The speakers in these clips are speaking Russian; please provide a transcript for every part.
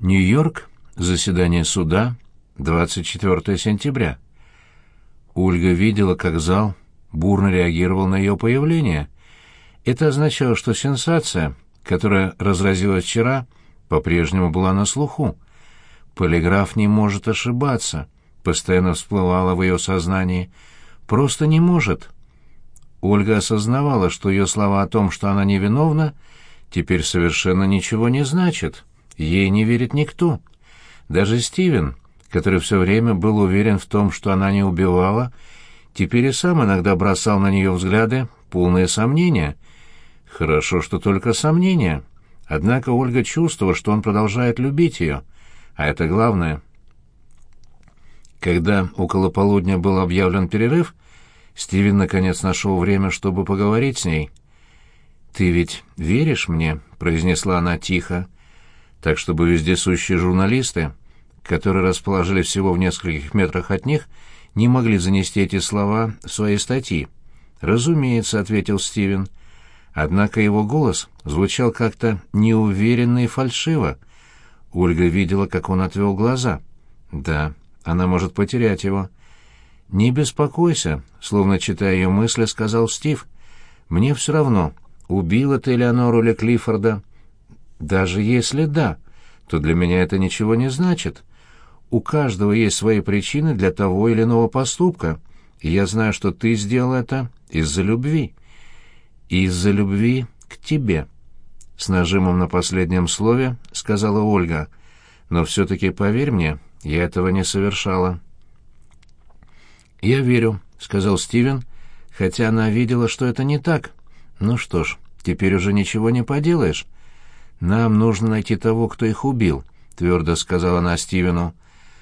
Нью-Йорк. Заседание суда. 24 сентября. Ольга видела, как зал бурно реагировал на ее появление. Это означало, что сенсация, которая разразилась вчера, по-прежнему была на слуху. Полиграф не может ошибаться, постоянно всплывала в ее сознании. Просто не может. Ольга осознавала, что ее слова о том, что она невиновна, теперь совершенно ничего не значат. Ей не верит никто. Даже Стивен, который все время был уверен в том, что она не убивала, теперь и сам иногда бросал на нее взгляды, полные сомнения. Хорошо, что только сомнения. Однако Ольга чувствовала, что он продолжает любить ее, а это главное. Когда около полудня был объявлен перерыв, Стивен наконец нашел время, чтобы поговорить с ней. «Ты ведь веришь мне?» — произнесла она тихо, так чтобы вездесущие журналисты, которые расположились всего в нескольких метрах от них, не могли занести эти слова в свои статьи. «Разумеется», — ответил Стивен. Однако его голос звучал как-то неуверенно и фальшиво. Ольга видела, как он отвел глаза. «Да, она может потерять его». «Не беспокойся», — словно читая ее мысли, сказал Стив. «Мне все равно, убила ты Элеонору или Клиффорда. Даже если да, то для меня это ничего не значит. У каждого есть свои причины для того или иного поступка, и я знаю, что ты сделал это из-за любви. Из-за любви к тебе». С нажимом на последнем слове сказала Ольга. «Но все-таки поверь мне, я этого не совершала». «Я верю», — сказал Стивен, хотя она видела, что это не так. «Ну что ж, теперь уже ничего не поделаешь. Нам нужно найти того, кто их убил», — твердо сказала она Стивену.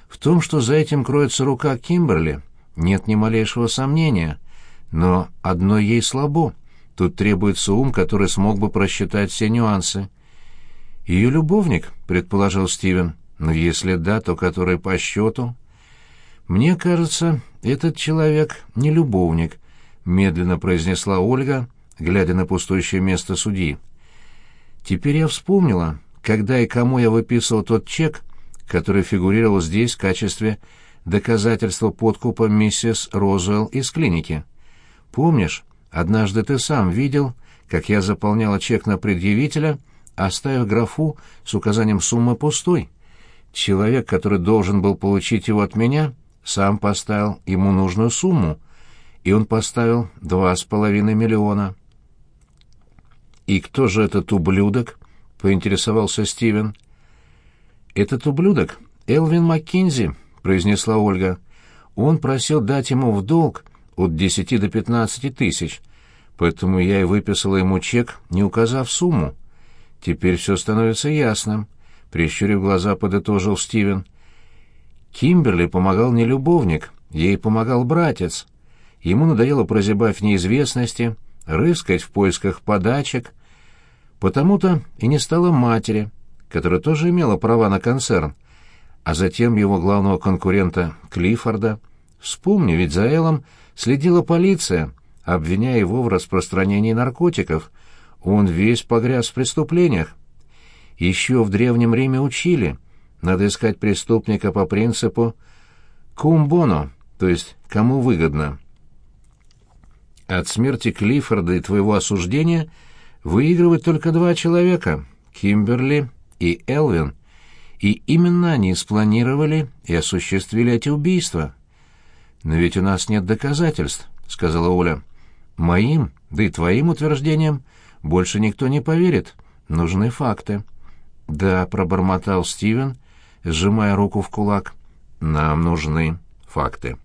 «В том, что за этим кроется рука Кимберли, нет ни малейшего сомнения. Но одно ей слабо. Тут требуется ум, который смог бы просчитать все нюансы». «Ее любовник», — предположил Стивен. «Но если да, то который по счету...» «Мне кажется, этот человек не любовник», — медленно произнесла Ольга, глядя на пустующее место судьи. «Теперь я вспомнила, когда и кому я выписывал тот чек, который фигурировал здесь в качестве доказательства подкупа миссис Розуэлл из клиники. Помнишь, однажды ты сам видел, как я заполняла чек на предъявителя, оставив графу с указанием суммы пустой. Человек, который должен был получить его от меня, сам поставил ему нужную сумму, и он поставил два с половиной миллиона. «И кто же этот ублюдок?» — поинтересовался Стивен. «Этот ублюдок — Элвин Маккинзи», — произнесла Ольга. «Он просил дать ему в долг от десяти до пятнадцати тысяч, поэтому я и выписала ему чек, не указав сумму. Теперь все становится ясным», — прищурив глаза, подытожил Стивен. Кимберли помогал не любовник, ей помогал братец. Ему надоело прозябать в неизвестности, рыскать в поисках подачек. Потому-то и не стало матери, которая тоже имела права на концерн, а затем его главного конкурента Клиффорда. Вспомни, ведь за Эллом следила полиция, обвиняя его в распространении наркотиков. Он весь погряз в преступлениях. Еще в Древнем Риме учили — надо искать преступника по принципу «кумбоно», то есть «кому выгодно». От смерти Клиффорда и твоего осуждения выигрывают только два человека — Кимберли и Элвин. И именно они спланировали и осуществили эти убийства. «Но ведь у нас нет доказательств», — сказала Оля. «Моим, да и твоим утверждениям больше никто не поверит. Нужны факты». «Да», — пробормотал Стивен, — сжимая руку в кулак. «Нам нужны факты».